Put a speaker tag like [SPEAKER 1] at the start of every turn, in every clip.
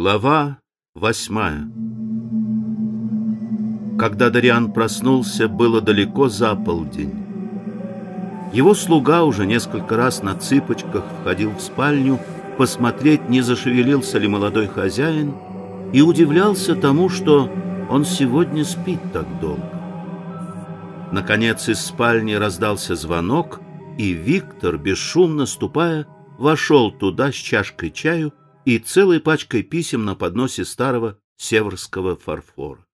[SPEAKER 1] Глава восьмая Когда Дариан проснулся, было далеко за полдень. Его слуга уже несколько раз на цыпочках входил в спальню посмотреть, не зашевелился ли молодой хозяин, и удивлялся тому, что он сегодня спит так долго. Наконец из спальни раздался звонок, и Виктор, бесшумно ступая, вошел туда с чашкой чаю и целой пачкой писем на подносе старого северского фарфора.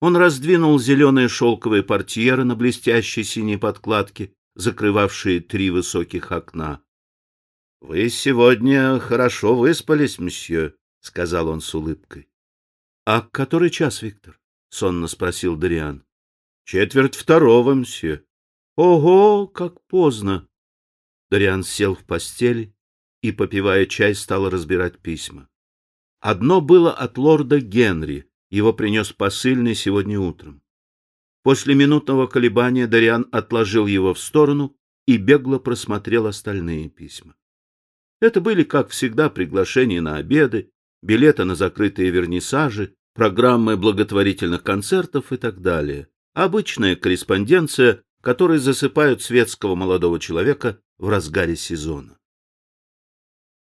[SPEAKER 1] Он раздвинул зеленые шелковые портьеры на блестящей синей подкладке, закрывавшие три высоких окна. — Вы сегодня хорошо выспались, мсье, — сказал он с улыбкой. — А который час, Виктор? — сонно спросил Дариан. — Четверть второго, мсье. — Ого, как поздно! Дариан сел в постели и, попивая чай, стал разбирать письма. Одно было от лорда Генри, его принес посыльный сегодня утром. После минутного колебания Дариан отложил его в сторону и бегло просмотрел остальные письма. Это были, как всегда, приглашения на обеды, билеты на закрытые вернисажи, программы благотворительных концертов и так далее. Обычная корреспонденция, которой засыпают светского молодого человека в разгаре сезона.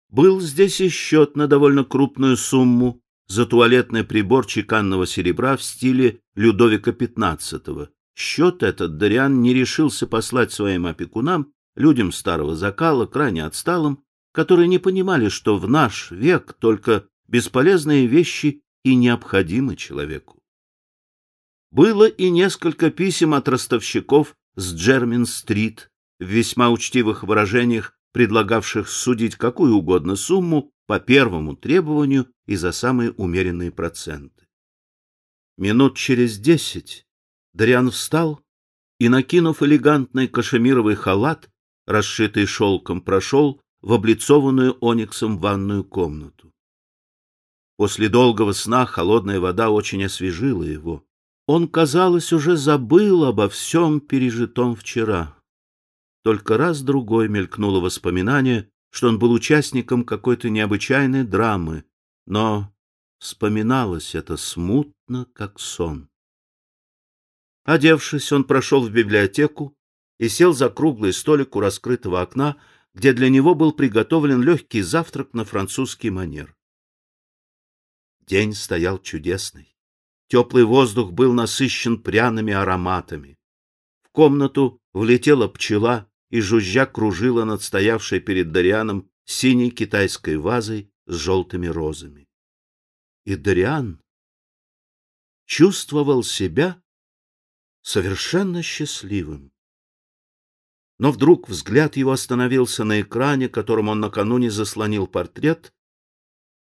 [SPEAKER 1] Был здесь и счет на довольно крупную сумму за туалетный прибор чеканного серебра в стиле Людовика XV. Счет этот Дариан не решился послать своим опекунам, людям старого закала, крайне отсталым, которые не понимали, что в наш век только бесполезные вещи и необходимы человеку. Было и несколько писем от ростовщиков с Джермин-стрит в весьма учтивых выражениях предлагавших судить какую угодно сумму по первому требованию и за самые умеренные проценты. Минут через десять Дариан встал и, накинув элегантный кашемировый халат, расшитый шелком, прошел в облицованную ониксом ванную комнату. После долгого сна холодная вода очень освежила его. Он, казалось, уже забыл обо всем пережитом вчера. Только раз-другой мелькнуло воспоминание, что он был участником какой-то необычайной драмы, но вспоминалось это смутно, как сон. Одевшись, он прошел в библиотеку и сел за круглый столик у раскрытого окна, где для него был приготовлен легкий завтрак на французский манер. День стоял чудесный. Теплый воздух был насыщен пряными ароматами. В комнату влетела пчела и жужжа кружила над стоявшей перед Дарианом синей китайской вазой с желтыми розами. И Дариан чувствовал себя совершенно счастливым. Но вдруг взгляд его остановился на экране, которым он накануне заслонил портрет,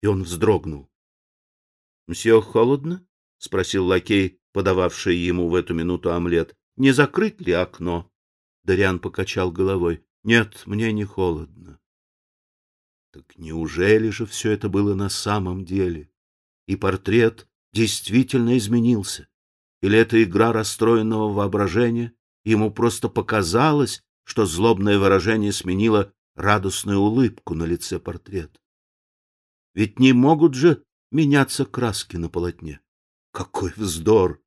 [SPEAKER 1] и он вздрогнул. — Мсье, холодно? — спросил лакей, подававший ему в эту минуту омлет. — Не закрыть ли окно? Дариан покачал головой. Нет, мне не холодно. Так неужели же все это было на самом деле? И портрет действительно изменился? Или это игра расстроенного воображения? Ему просто показалось, что злобное выражение сменило радостную улыбку на лице портрета. Ведь не могут же меняться краски на полотне. Какой вздор!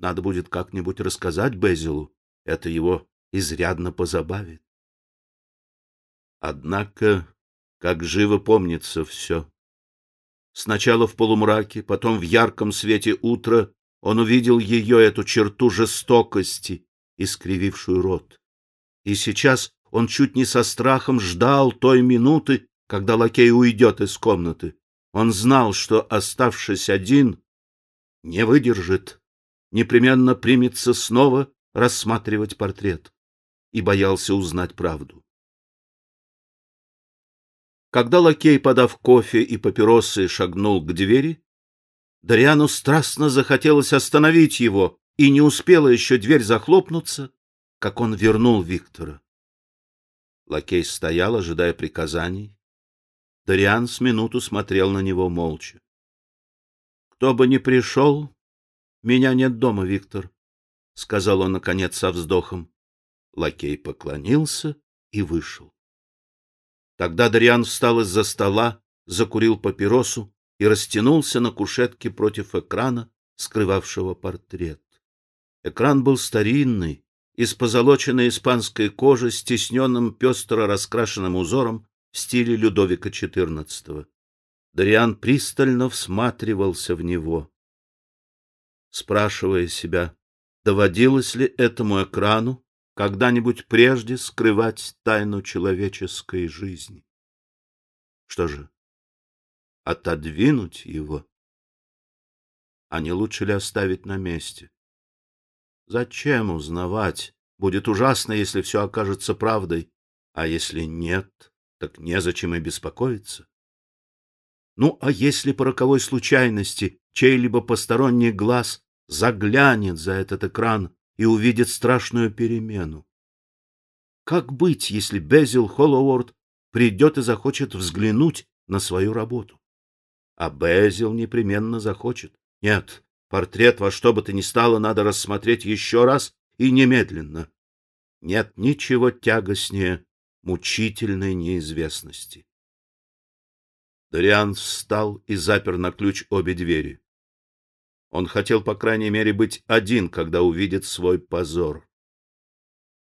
[SPEAKER 1] Надо будет как-нибудь рассказать Безилу. Это его изрядно позабавит. Однако, как живо помнится все. Сначала в полумраке, потом в ярком свете утра он увидел ее, эту черту жестокости, искривившую рот. И сейчас он чуть не со страхом ждал той минуты, когда лакей уйдет из комнаты. Он знал, что, оставшись один, не выдержит, непременно примется снова рассматривать портрет и боялся узнать правду. Когда лакей, подав кофе и папиросы, шагнул к двери, Дариану страстно захотелось остановить его, и не успела еще дверь захлопнуться, как он вернул Виктора. Лакей стоял, ожидая приказаний. Дариан с минуту смотрел на него молча. — Кто бы ни пришел, меня нет дома, Виктор, — сказал он, наконец, со вздохом. Лакей поклонился и вышел. Тогда Дариан встал из-за стола, закурил папиросу и растянулся на кушетке против экрана, скрывавшего портрет. Экран был старинный, из позолоченной испанской кожи с тисненным пестро раскрашенным узором в стиле Людовика XIV. Дариан пристально всматривался в него, спрашивая себя, доводилось ли этому экрану когда-нибудь прежде скрывать тайну человеческой жизни. Что же, отодвинуть его? А не лучше ли оставить на месте? Зачем узнавать? Будет ужасно, если все окажется правдой, а если нет, так незачем и беспокоиться. Ну, а если по роковой случайности чей-либо посторонний глаз заглянет за этот экран и увидит страшную перемену? Как быть, если Безил Холлоуорд придет и захочет взглянуть на свою работу? А Безил непременно захочет. Нет, портрет во что бы то ни стало надо рассмотреть еще раз и немедленно. Нет ничего тягостнее мучительной неизвестности. Дориан встал и запер на ключ обе двери. Он хотел, по крайней мере, быть один, когда увидит свой позор.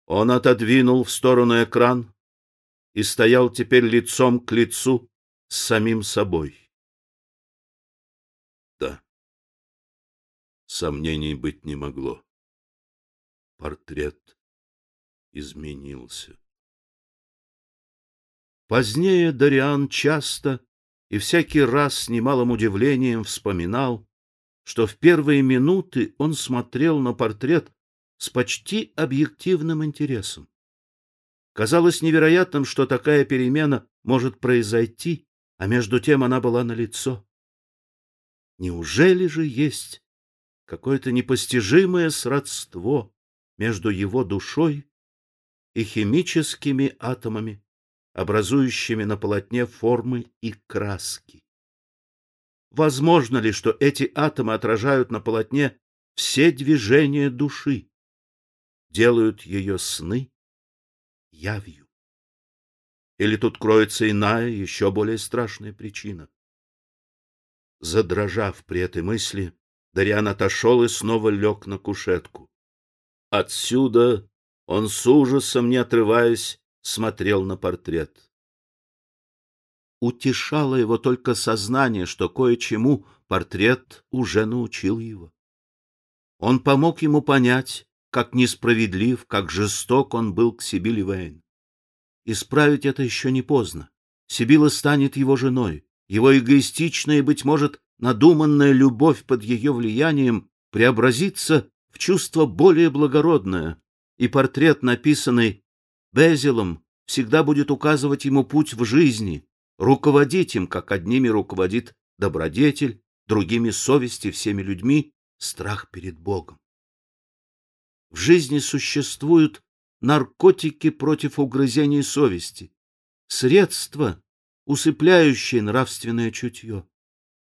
[SPEAKER 1] Он отодвинул в сторону экран и стоял теперь лицом к лицу с самим собой. Да, сомнений быть не могло. Портрет изменился. Позднее Дариан часто и всякий раз с немалым удивлением вспоминал, что в первые минуты он смотрел на портрет с почти объективным интересом. Казалось невероятным, что такая перемена может произойти, а между тем она была налицо. Неужели же есть какое-то непостижимое сродство между его душой и химическими атомами, образующими на полотне формы и краски? Возможно ли, что эти атомы отражают на полотне все движения души? делают ее сны явью. Или тут кроется иная, еще более страшная причина? Задрожав при этой мысли, Дариан отошел и снова лег на кушетку. Отсюда он с ужасом, не отрываясь, смотрел на портрет. Утешало его только сознание, что кое-чему портрет уже научил его. Он помог ему понять, как несправедлив, как жесток он был к Сибиле Вейн. Исправить это еще не поздно. Сибила станет его женой. Его эгоистичная быть может, надуманная любовь под ее влиянием преобразится в чувство более благородное, и портрет, написанный Безилом, всегда будет указывать ему путь в жизни, руководить им, как одними руководит добродетель, другими совести всеми людьми, страх перед Богом. В жизни существуют наркотики против угрызений совести, средства, усыпляющие нравственное чутье.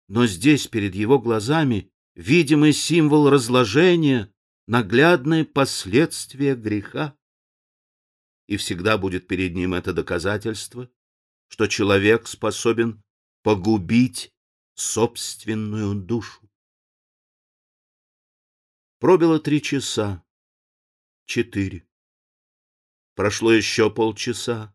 [SPEAKER 1] Но здесь перед его глазами видимый символ разложения, наглядное последствие греха. И всегда будет перед ним это доказательство, что человек способен погубить собственную душу. Пробило три часа четыре. Прошло еще полчаса.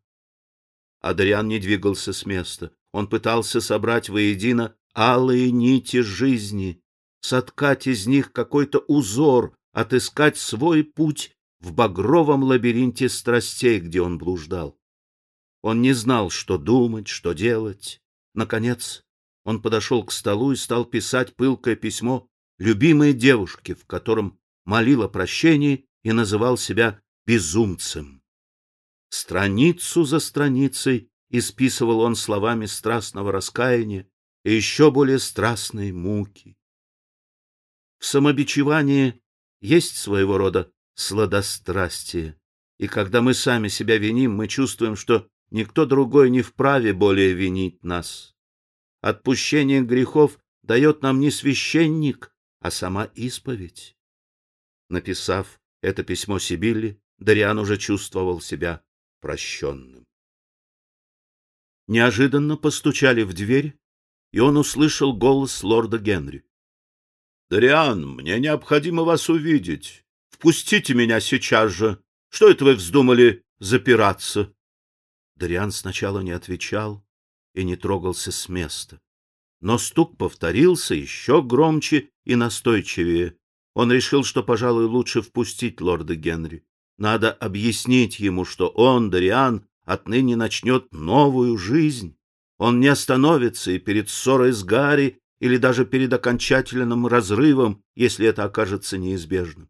[SPEAKER 1] Адриан не двигался с места. Он пытался собрать воедино алые нити жизни, соткать из них какой-то узор, отыскать свой путь в багровом лабиринте страстей, где он блуждал. Он не знал, что думать, что делать. Наконец, он подошел к столу и стал писать пылкое письмо любимой девушке, в котором молил о прощении и называл себя безумцем. Страницу за страницей исписывал он словами страстного раскаяния и еще более страстной муки. В самобичевании есть своего рода сладострастие, и когда мы сами себя виним, мы чувствуем, что никто другой не вправе более винить нас. Отпущение грехов дает нам не священник, а сама исповедь. Написав это письмо Сибилли, Дариан уже чувствовал себя прощенным. Неожиданно постучали в дверь, и он услышал голос лорда Генри. — Дариан, мне необходимо вас увидеть. Впустите меня сейчас же. Что это вы вздумали запираться? Дариан сначала не отвечал и не трогался с места. Но стук повторился еще громче и настойчивее. Он решил, что, пожалуй, лучше впустить лорда Генри. Надо объяснить ему, что он, Дариан, отныне начнет новую жизнь. Он не остановится и перед ссорой с Гарри или даже перед окончательным разрывом, если это окажется неизбежным.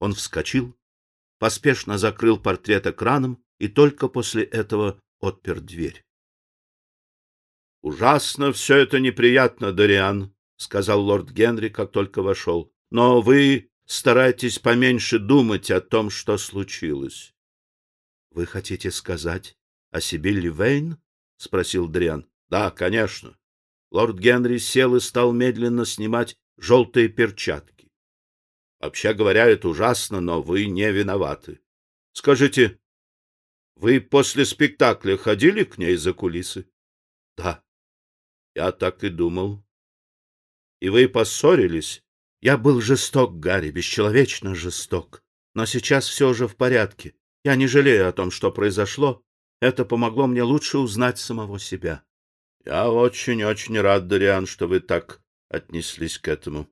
[SPEAKER 1] Он вскочил, поспешно закрыл портрет экраном и только после этого отпер дверь. — Ужасно все это неприятно, Дориан, — сказал лорд Генри, как только вошел. — Но вы старайтесь поменьше думать о том, что случилось. — Вы хотите сказать о Сибилле Вейн? — спросил Дриан. — Да, конечно. Лорд Генри сел и стал медленно снимать желтые перчатки. Вообще говоря, это ужасно, но вы не виноваты. Скажите, вы после спектакля ходили к ней за кулисы? — Да. — Я так и думал. — И вы поссорились? — Я был жесток, Гарри, бесчеловечно жесток. Но сейчас все же в порядке. Я не жалею о том, что произошло. Это помогло мне лучше узнать самого себя. — Я очень-очень рад, Дориан, что вы так отнеслись к этому.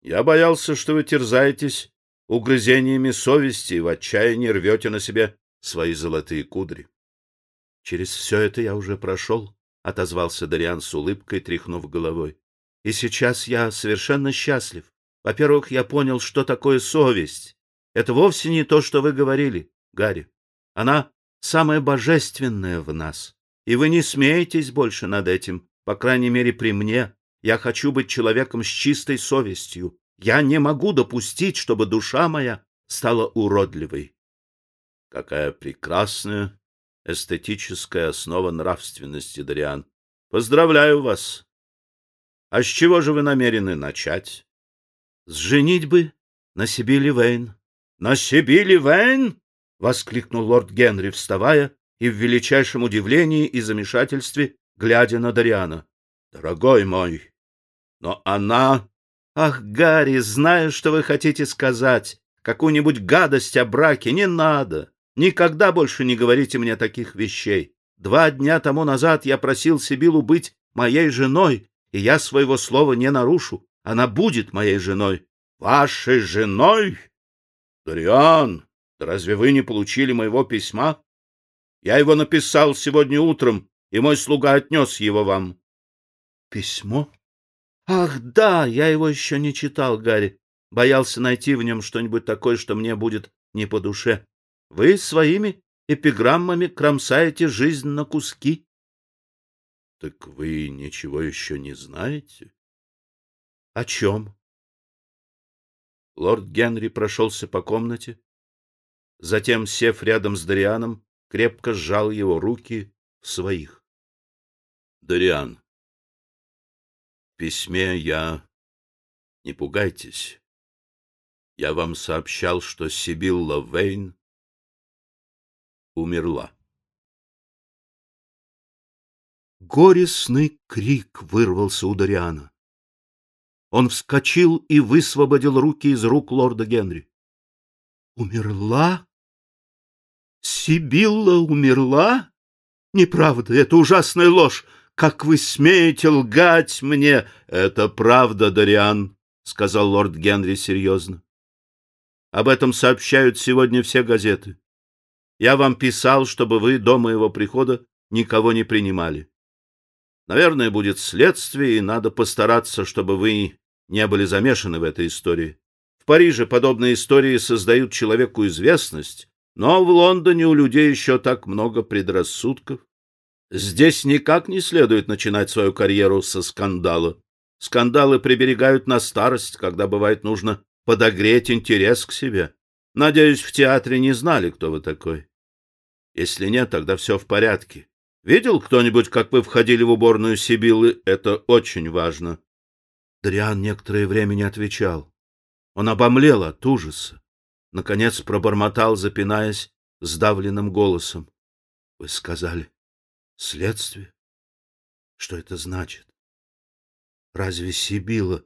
[SPEAKER 1] Я боялся, что вы терзаетесь угрызениями совести и в отчаянии рвете на себе свои золотые кудри. — Через все это я уже прошел, — отозвался Дориан с улыбкой, тряхнув головой. — И сейчас я совершенно счастлив. Во-первых, я понял, что такое совесть. Это вовсе не то, что вы говорили, Гарри. Она самое божественное в нас. И вы не смеетесь больше над этим, по крайней мере, при мне. Я хочу быть человеком с чистой совестью. Я не могу допустить, чтобы душа моя стала уродливой. Какая прекрасная эстетическая основа нравственности, Дариан. Поздравляю вас. А с чего же вы намерены начать? С женитьбы на Сибили Вейн. На Сибили Вейн? воскликнул лорд Генри, вставая и в величайшем удивлении и замешательстве глядя на Дариана. Дорогой мой, но она... Ах, Гарри, знаю, что вы хотите сказать. Какую-нибудь гадость о браке не надо. Никогда больше не говорите мне таких вещей. Два дня тому назад я просил Сибилу быть моей женой, и я своего слова не нарушу. Она будет моей женой. Вашей женой? Дариан, да разве вы не получили моего письма? Я его написал сегодня утром, и мой слуга отнес его вам. Письмо? Ах, да, я его еще не читал, Гарри. Боялся найти в нем что-нибудь такое, что мне будет не по душе. Вы своими эпиграммами кромсаете жизнь на куски. — Так вы ничего еще не знаете? — О чем? Лорд Генри прошелся по комнате, затем, сев рядом с Дарианом, крепко сжал его руки в своих. — Дариан, в письме я... Не пугайтесь. Я вам сообщал, что Сибилла Вейн умерла. Горестный крик вырвался у Дариана. Он вскочил и высвободил руки из рук лорда Генри. Умерла? Сибилла умерла? Неправда, это ужасная ложь. Как вы смеете лгать мне? Это правда, Дариан, сказал лорд Генри серьезно. Об этом сообщают сегодня все газеты. Я вам писал, чтобы вы до моего прихода никого не принимали. Наверное, будет следствие, и надо постараться, чтобы вы не были замешаны в этой истории. В Париже подобные истории создают человеку известность, но в Лондоне у людей еще так много предрассудков. Здесь никак не следует начинать свою карьеру со скандала. Скандалы приберегают на старость, когда бывает нужно подогреть интерес к себе. Надеюсь, в театре не знали, кто вы такой. Если нет, тогда все в порядке. Видел кто-нибудь, как вы входили в уборную Сибилы? Это очень важно. Дриан некоторое время не отвечал. Он обомлел от ужаса. Наконец пробормотал, запинаясь, сдавленным голосом. — Вы сказали, Следствие? Что это значит? Разве Сибила?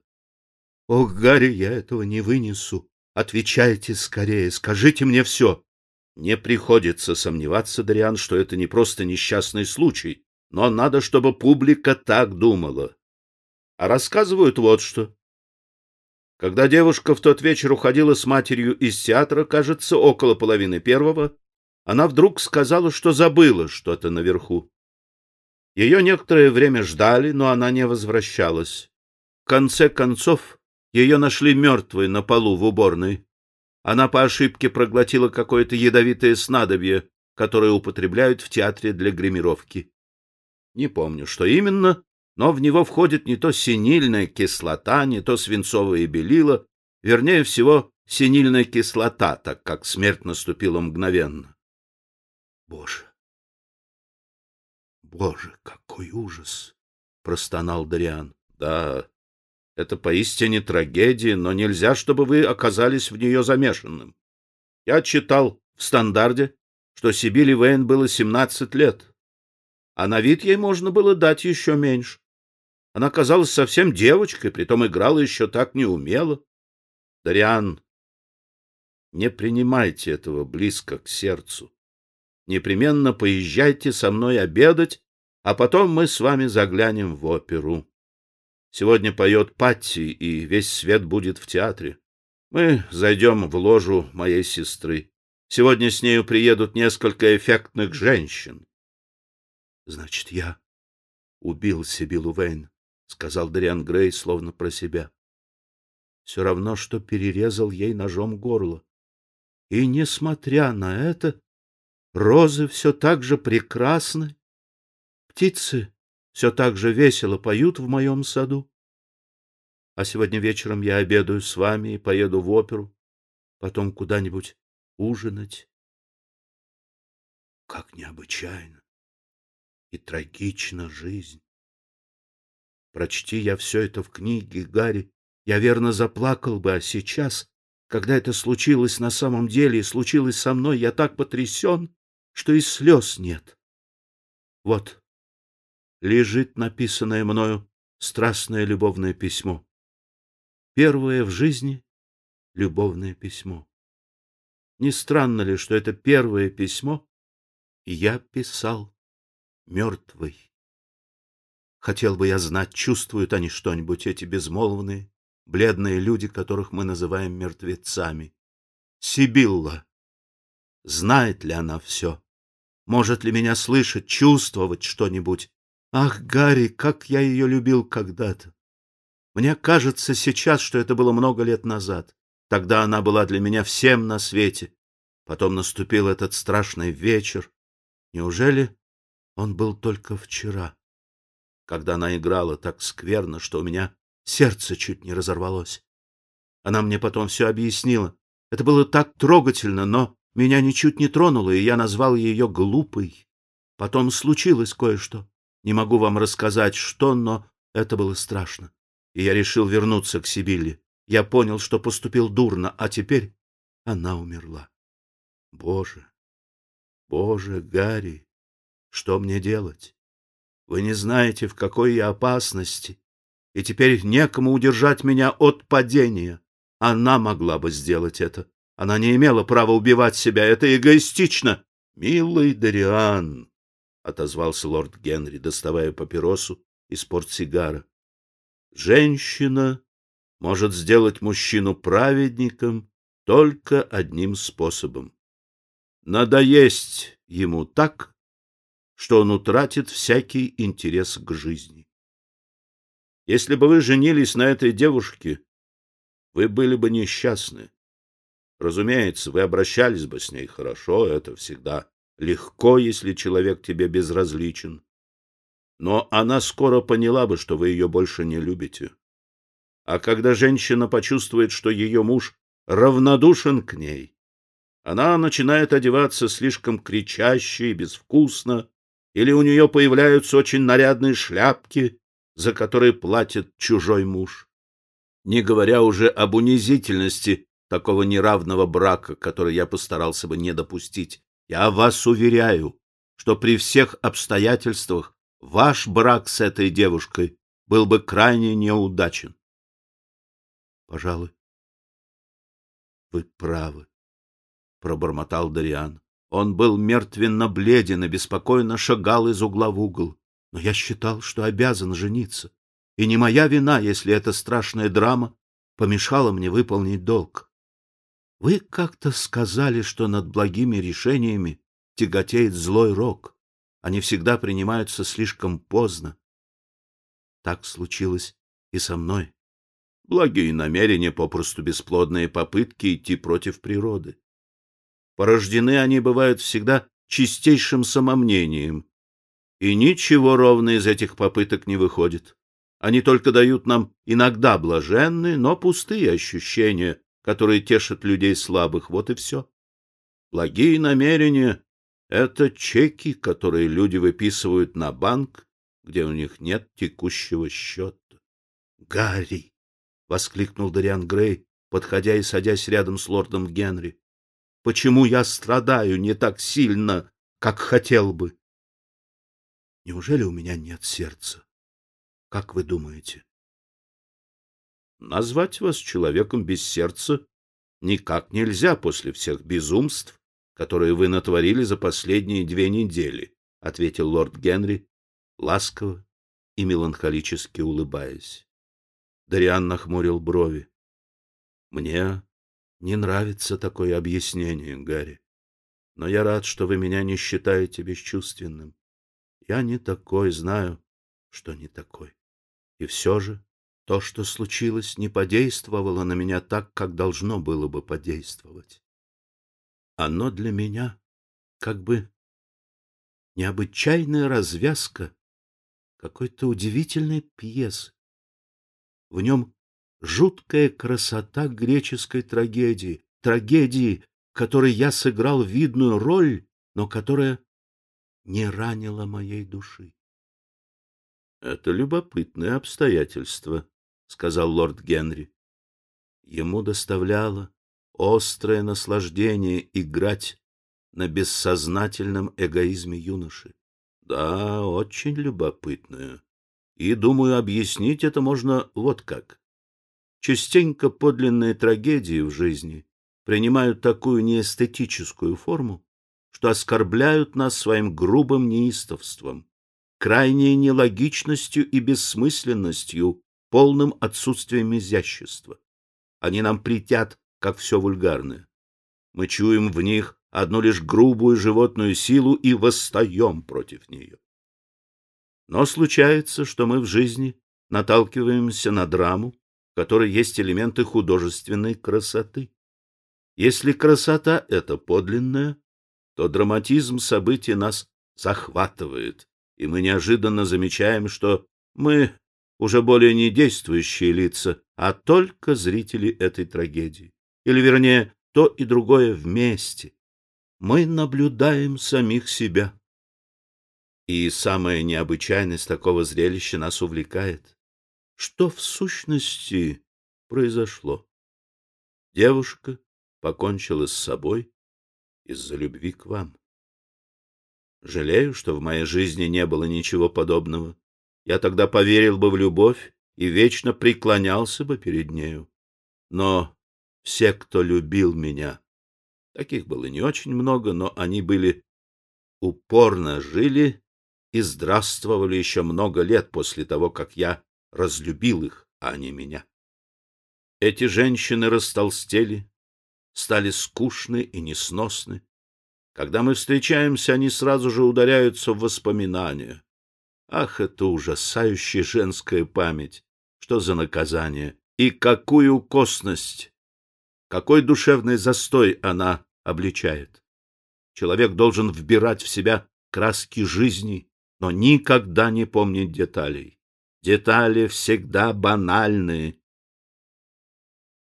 [SPEAKER 1] Ох, Гарри, я этого не вынесу. Отвечайте скорее, скажите мне все. Не приходится сомневаться, Дариан, что это не просто несчастный случай, но надо, чтобы публика так думала. А рассказывают вот что. Когда девушка в тот вечер уходила с матерью из театра, кажется, около половины первого, она вдруг сказала, что забыла что-то наверху. Ее некоторое время ждали, но она не возвращалась. В конце концов, ее нашли мертвой на полу в уборной. Она по ошибке проглотила какое-то ядовитое снадобье, которое употребляют в театре для гримировки. Не помню, что именно, но в него входит не то синильная кислота, не то свинцовое белило, вернее всего, синильная кислота, так как смерть наступила мгновенно. Боже! Боже, какой ужас! — простонал Дариан. — Да, это поистине трагедия, но нельзя, чтобы вы оказались в нее замешанным. Я читал в стандарде, что Сибили Вейн было 17 лет, а на вид ей можно было дать еще меньше. Она казалась совсем девочкой, притом играла еще так неумело. Дариан, не принимайте этого близко к сердцу непременно поезжайте со мной обедать, а потом мы с вами заглянем в оперу. Сегодня поет Патти, и весь свет будет в театре. Мы зайдем в ложу моей сестры. Сегодня с нею приедут несколько эффектных женщин. — Значит, я убил Сибилу Вейн, — сказал Дариан Грей, словно про себя. Все равно, что перерезал ей ножом горло. И, несмотря на это, Розы все так же прекрасны, птицы все так же весело поют в моем саду. А сегодня вечером я обедаю с вами и поеду в оперу, потом куда-нибудь ужинать. Как необычайно и трагична жизнь. Прочти я все это в книге, Гарри, я верно заплакал бы, а сейчас, когда это случилось на самом деле и случилось со мной, я так потрясен, что и слез нет. Вот лежит написанное мною страстное любовное письмо. Первое в жизни любовное письмо. Не странно ли, что это первое письмо я писал мертвый? Хотел бы я знать, чувствуют они что-нибудь, эти безмолвные, бледные люди, которых мы называем мертвецами. Сибилла Знает ли она все? Может ли меня слышать, чувствовать что-нибудь? Ах, Гарри, как я ее любил когда-то! Мне кажется сейчас, что это было много лет назад. Тогда она была для меня всем на свете. Потом наступил этот страшный вечер. Неужели он был только вчера, когда она играла так скверно, что у меня сердце чуть не разорвалось? Она мне потом все объяснила. Это было так трогательно, но меня ничуть не тронуло, и я назвал ее глупой. Потом случилось кое-что. Не могу вам рассказать, что, но это было страшно. И я решил вернуться к Сибилле. Я понял, что поступил дурно, а теперь она умерла. Боже, Боже, Гарри, что мне делать? Вы не знаете, в какой я опасности, и теперь некому удержать меня от падения. Она могла бы сделать это. Она не имела права убивать себя, это эгоистично. Милый Дариан, отозвался лорд Генри, доставая папиросу из портсигара. Женщина может сделать мужчину праведником только одним способом надоесть ему так, что он утратит всякий интерес к жизни. Если бы вы женились на этой девушке, вы были бы несчастны. Разумеется, вы обращались бы с ней хорошо, это всегда легко, если человек тебе безразличен. Но она скоро поняла бы, что вы ее больше не любите. А когда женщина почувствует, что ее муж равнодушен к ней, она начинает одеваться слишком кричаще и безвкусно, или у нее появляются очень нарядные шляпки, за которые платит чужой муж. Не говоря уже об унизительности такого неравного брака, который я постарался бы не допустить. Я вас уверяю, что при всех обстоятельствах ваш брак с этой девушкой был бы крайне неудачен.
[SPEAKER 2] Пожалуй, вы правы, пробормотал Дариан. Он был мертвенно бледен и беспокойно шагал из угла в угол. Но я считал, что обязан жениться. И не моя вина, если эта страшная драма помешала мне выполнить долг. Вы как-то сказали, что над благими решениями тяготеет злой рок. Они всегда принимаются слишком поздно. Так случилось и со мной. Благие намерения попросту бесплодные попытки идти против природы. Порождены они бывают всегда чистейшим самомнением, и ничего ровно из этих попыток не выходит. Они только дают нам иногда блаженные, но пустые ощущения, которые тешат людей слабых, вот и все. Благие намерения — это чеки, которые люди выписывают на банк, где у них нет текущего счета. — Гарри! — воскликнул Дариан Грей, подходя и садясь рядом с лордом Генри. — Почему я страдаю не так сильно, как хотел бы? Неужели у меня нет сердца? Как вы думаете? Назвать вас человеком без сердца никак нельзя после всех безумств, которые вы натворили за последние две недели, ответил лорд Генри, ласково и меланхолически улыбаясь. Дариан нахмурил брови. Мне не нравится такое объяснение, Гарри. Но я рад, что вы меня не считаете бесчувственным. Я не такой, знаю, что не такой. И все же то, что случилось, не подействовало на меня так, как должно было бы подействовать. Оно для меня как бы необычайная развязка какой-то удивительной пьесы. В нем жуткая красота греческой трагедии, трагедии, которой я сыграл видную роль, но которая не ранила моей души. — Это любопытное обстоятельство, — сказал лорд Генри. Ему доставляло острое наслаждение играть на бессознательном эгоизме юноши. Да, очень любопытное. И, думаю, объяснить это можно вот как. Частенько подлинные трагедии в жизни принимают такую неэстетическую форму, что оскорбляют нас своим грубым неистовством, крайней нелогичностью и бессмысленностью, полным отсутствием изящества. Они нам притят, как все вульгарное. Мы чуем в них одну лишь грубую животную силу и восстаем против нее. Но случается, что мы в жизни наталкиваемся на драму, в которой есть элементы художественной красоты. Если красота — это подлинная, то драматизм событий нас захватывает, и мы неожиданно замечаем, что мы уже более не действующие лица, а только зрители этой трагедии. Или, вернее, то и другое вместе. Мы наблюдаем самих себя. И самая необычайность такого зрелища нас увлекает. Что в сущности произошло? Девушка покончила с собой, из-за любви к вам. Жалею, что в моей жизни не было ничего подобного. Я тогда поверил бы в любовь и вечно преклонялся бы перед нею. Но все, кто любил меня, таких было не очень много, но они были упорно жили и здравствовали еще много лет после того, как я разлюбил их, а не меня. Эти женщины растолстели, стали скучны и несносны. Когда мы встречаемся, они сразу же ударяются в воспоминания. Ах, это ужасающая женская память! Что за наказание? И какую косность! Какой душевный застой она обличает! Человек должен вбирать в себя краски жизни, но никогда не помнить деталей. Детали всегда банальны.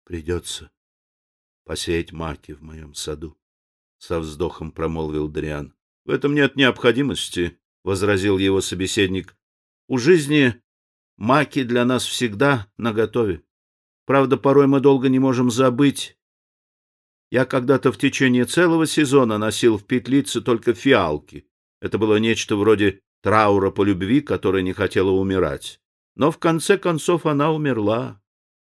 [SPEAKER 2] Придется посеять маки в моем саду, — со вздохом промолвил Дриан. — В этом нет необходимости, — возразил его собеседник. — У жизни маки для нас всегда наготове. Правда, порой мы долго не можем забыть. Я когда-то в течение целого сезона носил в петлице только фиалки,
[SPEAKER 1] Это было нечто вроде траура по любви, которая не хотела умирать. Но в конце концов она умерла.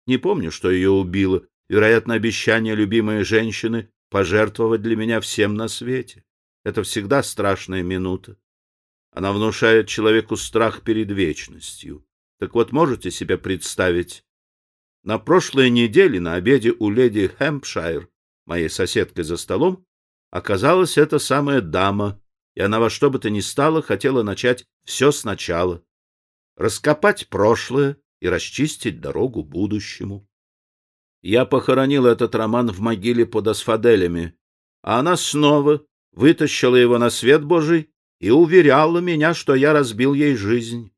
[SPEAKER 1] Не помню, что ее убило. Вероятно, обещание любимой женщины пожертвовать для меня всем на свете. Это всегда страшная минута. Она внушает человеку страх перед вечностью. Так вот, можете себе представить? На прошлой неделе на обеде у леди Хэмпшайр, моей соседкой за столом, оказалась эта самая дама, и она во что бы то ни стало хотела начать все сначала, раскопать прошлое и расчистить дорогу будущему. Я похоронил этот роман в могиле под асфаделями, а она снова вытащила его на свет Божий и уверяла меня, что я разбил ей жизнь.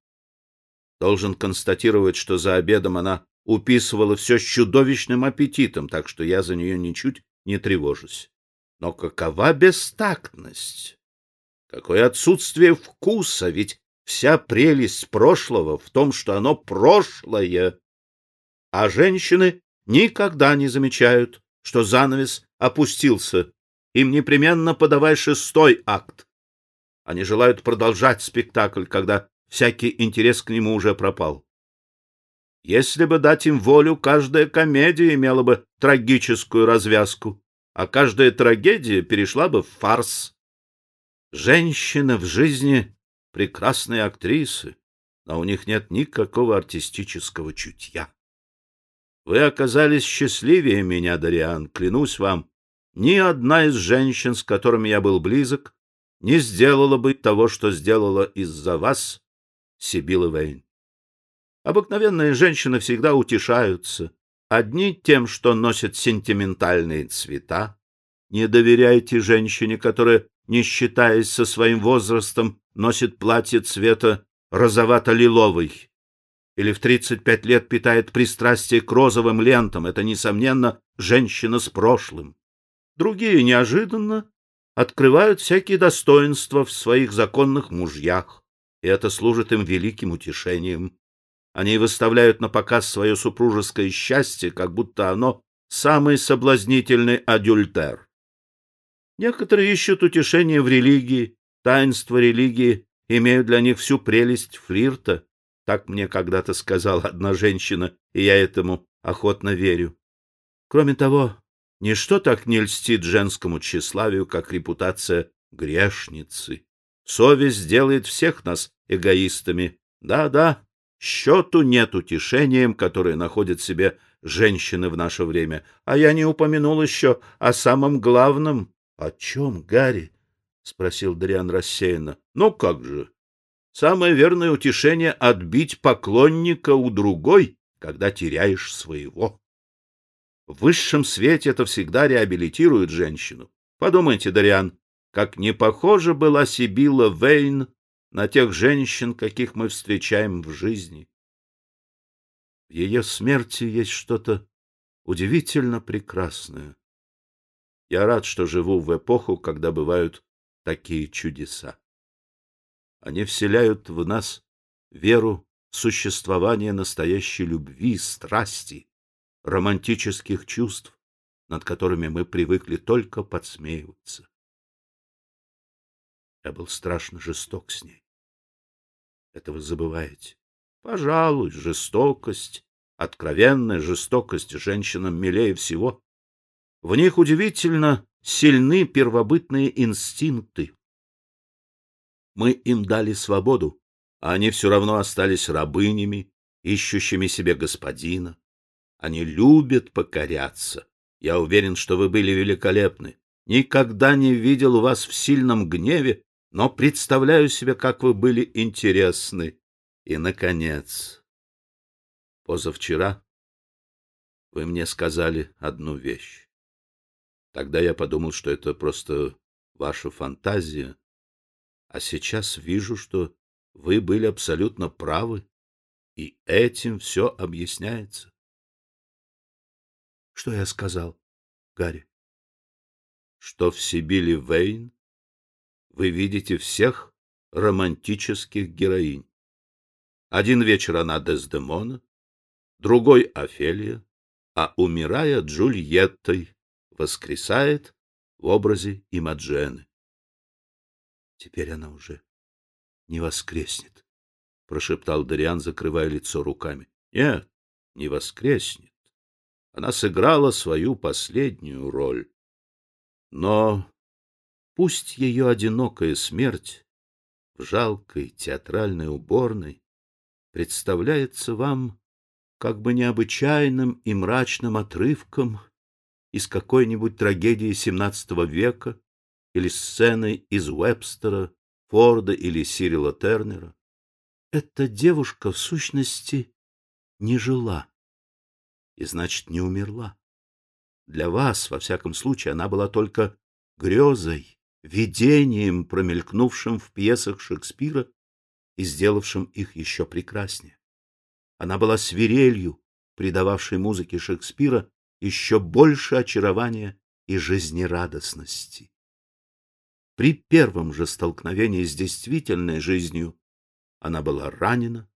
[SPEAKER 1] Должен констатировать, что за обедом она уписывала все с чудовищным аппетитом, так что я за нее ничуть не тревожусь. Но какова бестактность? Какое отсутствие вкуса, ведь вся прелесть прошлого в том, что оно прошлое. А женщины никогда не замечают, что занавес опустился. Им непременно подавай шестой акт. Они желают продолжать спектакль, когда всякий интерес к нему уже пропал. Если бы дать им волю, каждая комедия имела бы трагическую развязку, а каждая трагедия перешла бы в фарс. Женщины в жизни — прекрасные актрисы, но у них нет никакого артистического чутья. Вы оказались счастливее меня, Дариан, клянусь вам. Ни одна из женщин, с которыми я был близок, не сделала бы того, что сделала из-за вас Сибила Вейн. Обыкновенные женщины всегда утешаются. Одни тем, что носят сентиментальные цвета. Не доверяйте женщине, которая, не считаясь со своим возрастом, носит платье цвета розовато-лиловый. Или в 35 лет питает пристрастие к розовым лентам. Это, несомненно, женщина с прошлым. Другие неожиданно открывают всякие достоинства в своих законных мужьях, и это служит им великим утешением. Они выставляют на показ свое супружеское счастье, как будто оно самый соблазнительный адюльтер. Некоторые ищут утешение в религии, таинство религии имеют для них всю прелесть флирта. Так мне когда-то сказала одна женщина, и я этому охотно верю. Кроме того, Ничто так не льстит женскому тщеславию, как репутация грешницы. Совесть делает всех нас эгоистами. Да-да, счету нет утешением, которое находят себе женщины в наше время. А я не упомянул еще о самом главном. — О чем, Гарри? — спросил Дриан рассеянно. — Ну как же? Самое верное утешение — отбить поклонника у другой, когда теряешь своего. В высшем свете это всегда реабилитирует женщину. Подумайте, Дариан, как не похожа была Сибила Вейн на тех женщин, каких мы встречаем в жизни. В ее смерти есть что-то удивительно прекрасное. Я рад, что живу в эпоху, когда бывают такие чудеса. Они вселяют в нас веру в существование настоящей любви, страсти, романтических чувств, над которыми мы привыкли только подсмеиваться. Я был страшно жесток с ней. Это вы забываете. Пожалуй, жестокость, откровенная жестокость женщинам милее всего. В них удивительно сильны первобытные инстинкты. Мы им дали свободу, а они все равно остались рабынями, ищущими себе господина. Они любят покоряться. Я уверен, что вы были великолепны. Никогда не видел вас в сильном гневе, но представляю себе, как вы были интересны. И, наконец, позавчера вы мне сказали одну вещь. Тогда я подумал, что это просто ваша фантазия, а сейчас вижу, что вы были абсолютно правы, и этим все объясняется. Что я сказал, Гарри? Что в Сибили Вейн вы видите всех романтических героинь. Один вечер она Дездемона, другой — Офелия, а, умирая Джульеттой, воскресает в образе Имаджены.
[SPEAKER 2] Теперь она уже не воскреснет, — прошептал Дариан, закрывая лицо руками.
[SPEAKER 1] — Нет, не воскреснет. Она сыграла свою последнюю роль. Но пусть ее одинокая смерть в жалкой театральной уборной представляется вам как бы необычайным и мрачным отрывком из какой-нибудь трагедии XVII века или сцены из Уэбстера, Форда или Сирила Тернера. Эта девушка, в сущности, не жила и, значит, не умерла. Для вас, во всяком случае, она была только грезой, видением, промелькнувшим в пьесах Шекспира и сделавшим их еще прекраснее. Она была свирелью, придававшей музыке Шекспира еще больше очарования и жизнерадостности. При первом же столкновении с действительной жизнью она была ранена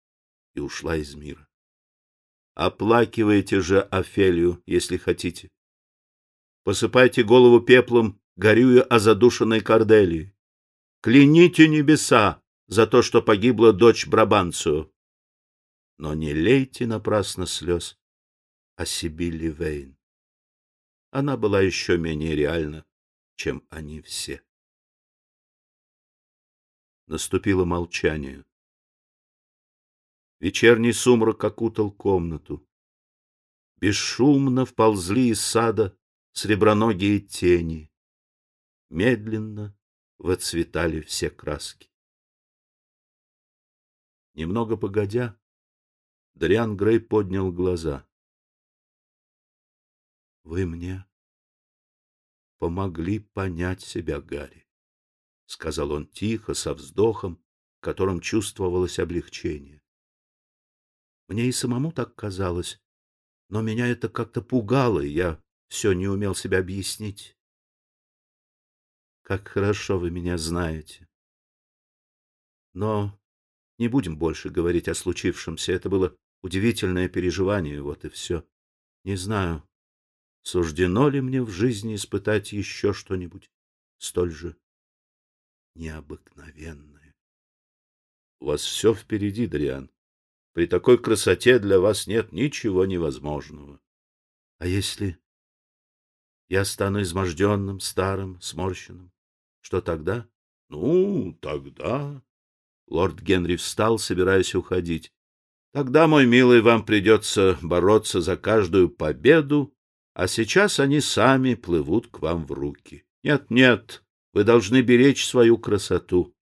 [SPEAKER 1] и ушла из мира. Оплакивайте же Офелию, если хотите. Посыпайте голову пеплом, горюя о задушенной Корделии. Кляните небеса за то, что погибла дочь Брабанцию. Но не лейте напрасно слез о Сибилли Вейн. Она была еще менее реальна, чем они все. Наступило молчание. Вечерний сумрак окутал комнату. Бесшумно вползли из сада среброногие тени. Медленно выцветали все краски. Немного погодя, Дриан Грей поднял глаза. — Вы мне помогли понять себя, Гарри, — сказал он тихо, со вздохом, в котором чувствовалось облегчение. Мне и самому так казалось, но меня это как-то пугало, и я все не умел себя объяснить. Как хорошо вы меня знаете. Но не будем больше говорить о случившемся. Это было удивительное переживание, вот и все. Не знаю, суждено ли мне в жизни испытать еще что-нибудь столь же необыкновенное. У вас все впереди, Дриан. При такой красоте для вас нет ничего невозможного. А если я стану изможденным, старым, сморщенным, что тогда? Ну, тогда... Лорд Генри встал, собираясь уходить. Тогда, мой милый, вам придется бороться за каждую победу, а сейчас они сами плывут к вам в руки. Нет, нет, вы должны беречь свою красоту.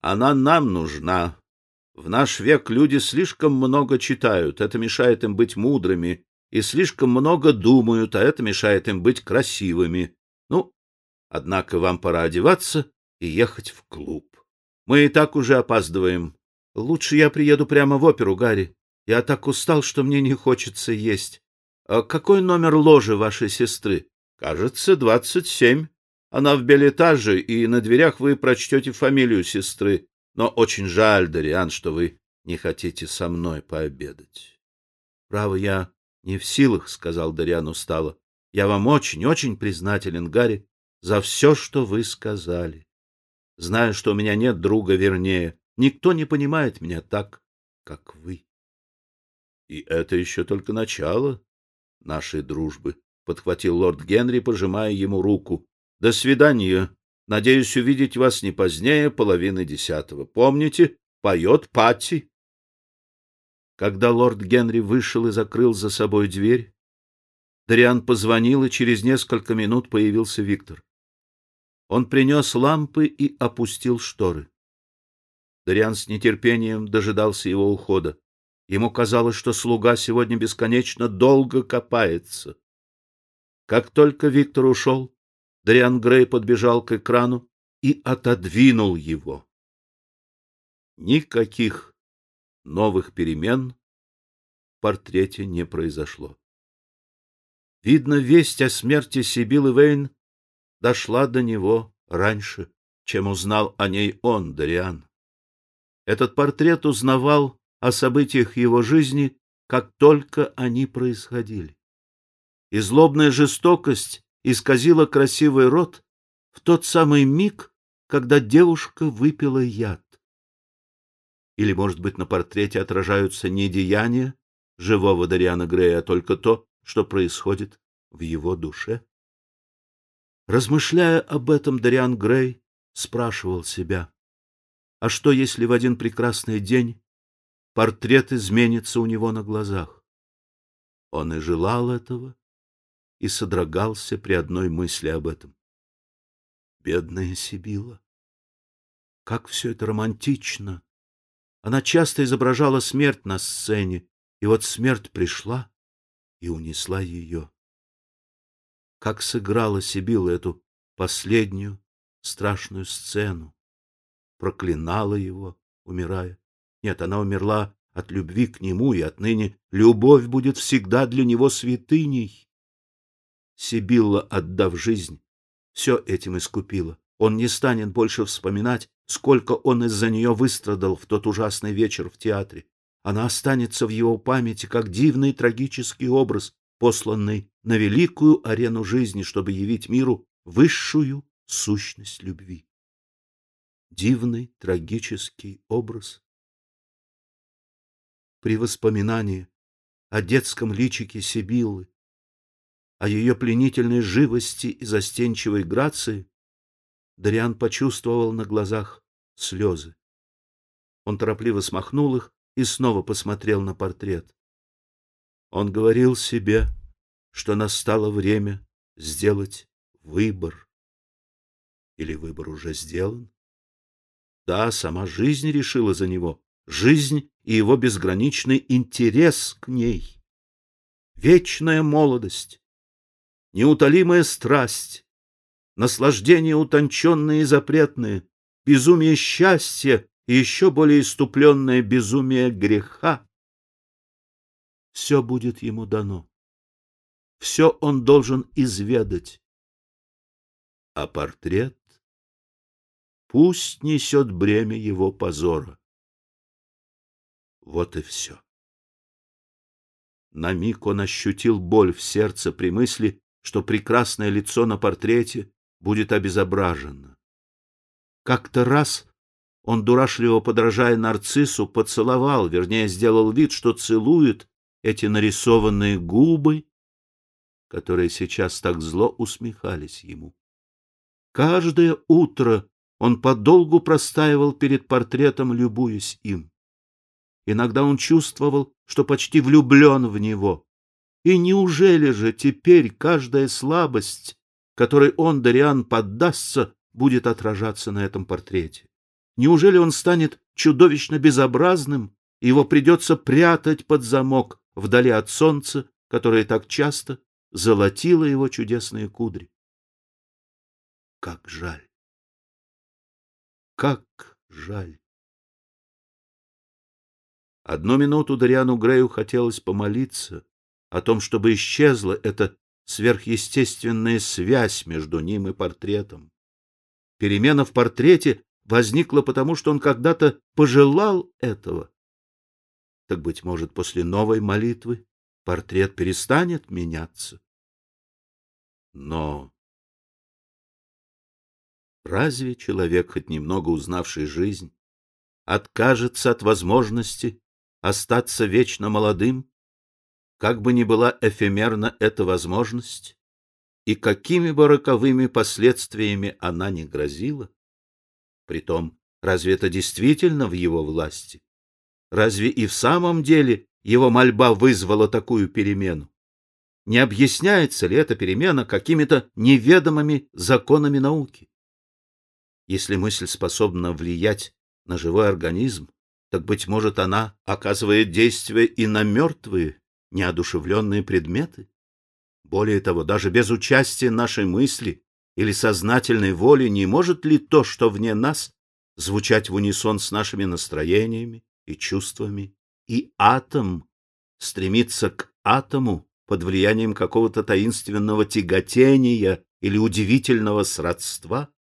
[SPEAKER 1] Она нам нужна, в наш век люди слишком много читают, это мешает им быть мудрыми, и слишком много думают, а это мешает им быть красивыми. Ну, однако вам пора одеваться и ехать в клуб. Мы и так уже опаздываем. Лучше я приеду прямо в оперу, Гарри. Я так устал, что мне не хочется есть. А какой номер ложи вашей сестры? Кажется, двадцать семь. Она в билетаже, и на дверях вы прочтете фамилию сестры. Но очень жаль, Дариан, что вы не хотите со мной пообедать. — Право, я не в силах, — сказал Дариан устало. — Я вам очень-очень признателен, Гарри, за все, что вы сказали. Знаю, что у меня нет друга вернее. Никто не понимает меня так, как вы. — И это еще только начало нашей дружбы, — подхватил лорд Генри, пожимая ему руку. — До свидания, Надеюсь увидеть вас не позднее половины десятого. Помните, поет Патти. Когда лорд Генри вышел и закрыл за собой дверь, Дариан позвонил, и через несколько минут появился Виктор. Он принес лампы и опустил шторы. Дариан с нетерпением дожидался его ухода. Ему казалось, что слуга сегодня бесконечно долго копается. Как только Виктор ушел, Дариан Грей подбежал к экрану и отодвинул его. Никаких новых перемен в портрете не произошло. Видно, весть о смерти Сибилы Вейн дошла до него раньше, чем узнал о ней он, Дариан. Этот портрет узнавал о событиях его жизни, как только они происходили. И злобная жестокость исказила красивый рот в тот самый миг,
[SPEAKER 2] когда девушка выпила яд. Или, может быть, на портрете отражаются не деяния живого Дариана Грея, а только то, что происходит в его душе? Размышляя об этом, Дариан Грей спрашивал себя, а что, если в один прекрасный день портрет изменится у него на глазах? Он и желал этого, и содрогался при одной мысли об этом. Бедная Сибила! Как все это романтично! Она часто изображала смерть на сцене, и вот смерть пришла и унесла ее. Как сыграла Сибила эту последнюю страшную сцену! Проклинала его, умирая. Нет, она умерла от любви к нему, и отныне любовь будет всегда для него святыней. Сибилла, отдав жизнь, все этим искупила. Он не станет больше вспоминать, сколько он из-за нее выстрадал в тот ужасный вечер в театре. Она останется в его памяти как дивный трагический образ, посланный на великую арену жизни, чтобы явить миру высшую сущность любви. Дивный трагический образ. При воспоминании о детском личике Сибиллы, о ее пленительной живости и застенчивой грации, Дариан почувствовал на глазах слезы. Он торопливо смахнул их и снова посмотрел на портрет. Он говорил себе, что настало время сделать выбор. Или выбор уже сделан? Да, сама жизнь решила за него. Жизнь и его безграничный интерес к ней. Вечная молодость, неутолимая страсть, наслаждения утонченные и запретные, безумие счастья и еще более иступленное безумие греха. Все будет ему дано. Все он должен изведать. А портрет пусть несет бремя его позора. Вот и все. На миг он ощутил боль в сердце при мысли, что прекрасное лицо на портрете будет обезображено. Как-то раз он, дурашливо подражая нарциссу, поцеловал, вернее, сделал вид, что целует эти нарисованные губы, которые сейчас так зло усмехались ему. Каждое утро он подолгу простаивал перед портретом, любуясь им. Иногда он чувствовал, что почти влюблен в него. И неужели же теперь каждая слабость которой он, Дариан, поддастся, будет отражаться на этом портрете? Неужели он станет чудовищно безобразным, и его придется прятать под замок вдали от солнца, которое так часто золотило его чудесные кудри? Как жаль! Как жаль! Одну минуту Дариану Грею хотелось помолиться о том, чтобы исчезла эта сверхъестественная связь между ним и портретом. Перемена в портрете возникла потому, что он когда-то пожелал этого. Так, быть может, после новой молитвы портрет перестанет меняться. Но разве человек, хоть немного узнавший жизнь, откажется от возможности остаться вечно молодым как бы ни была эфемерна эта возможность, и какими бы роковыми последствиями она ни грозила, притом, разве это действительно в его власти? Разве и в самом деле его мольба вызвала такую перемену? Не объясняется ли эта перемена какими-то неведомыми законами науки? Если мысль способна влиять на живой организм, так, быть может, она оказывает действие и на мертвые, неодушевленные предметы? Более того, даже без участия нашей мысли или сознательной воли не может ли то, что вне нас, звучать в унисон с нашими настроениями и чувствами? И атом стремится к атому под влиянием какого-то таинственного тяготения или удивительного сродства?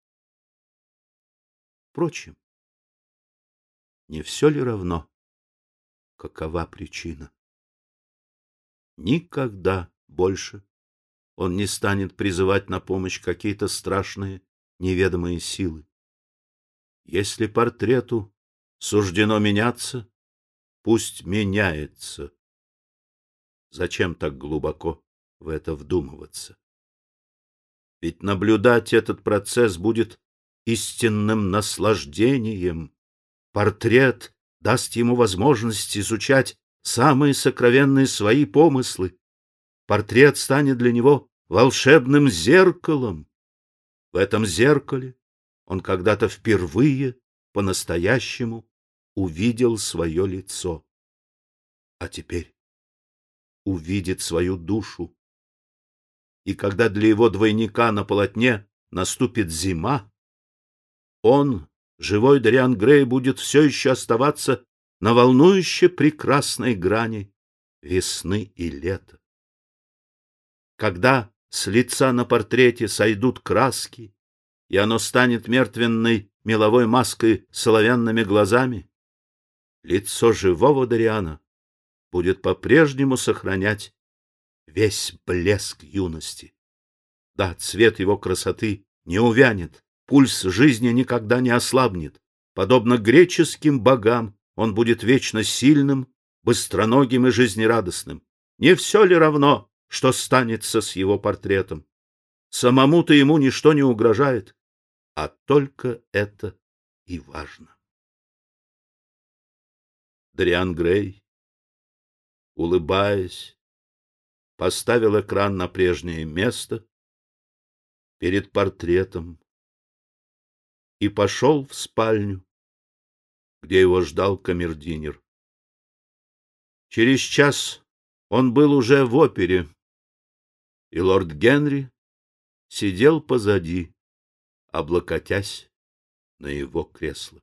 [SPEAKER 2] Впрочем, не все ли равно, какова причина? Никогда больше он не станет призывать на помощь какие-то страшные неведомые силы.
[SPEAKER 1] Если портрету суждено меняться, пусть меняется. Зачем так глубоко в это вдумываться? Ведь наблюдать этот процесс будет истинным наслаждением. Портрет даст ему возможность изучать самые сокровенные свои помыслы. Портрет станет для него волшебным зеркалом. В этом зеркале он когда-то впервые по-настоящему увидел свое лицо. А теперь увидит свою душу. И когда для его двойника на полотне наступит зима, он, живой Дариан Грей, будет все еще оставаться на волнующе прекрасной грани весны и лета. Когда с лица на портрете сойдут краски, и оно станет мертвенной меловой маской с оловянными глазами, лицо живого Дариана будет по-прежнему сохранять весь блеск юности. Да, цвет его красоты не увянет, пульс жизни никогда не ослабнет. Подобно греческим богам, он будет вечно сильным, быстроногим и жизнерадостным. Не все ли равно, что станется с его портретом? Самому-то ему ничто не угрожает, а только это и важно. Дриан Грей, улыбаясь, поставил экран на прежнее место перед портретом и пошел в спальню, где его ждал камердинер. Через час он был уже в опере, и лорд Генри сидел позади, облокотясь на его кресло.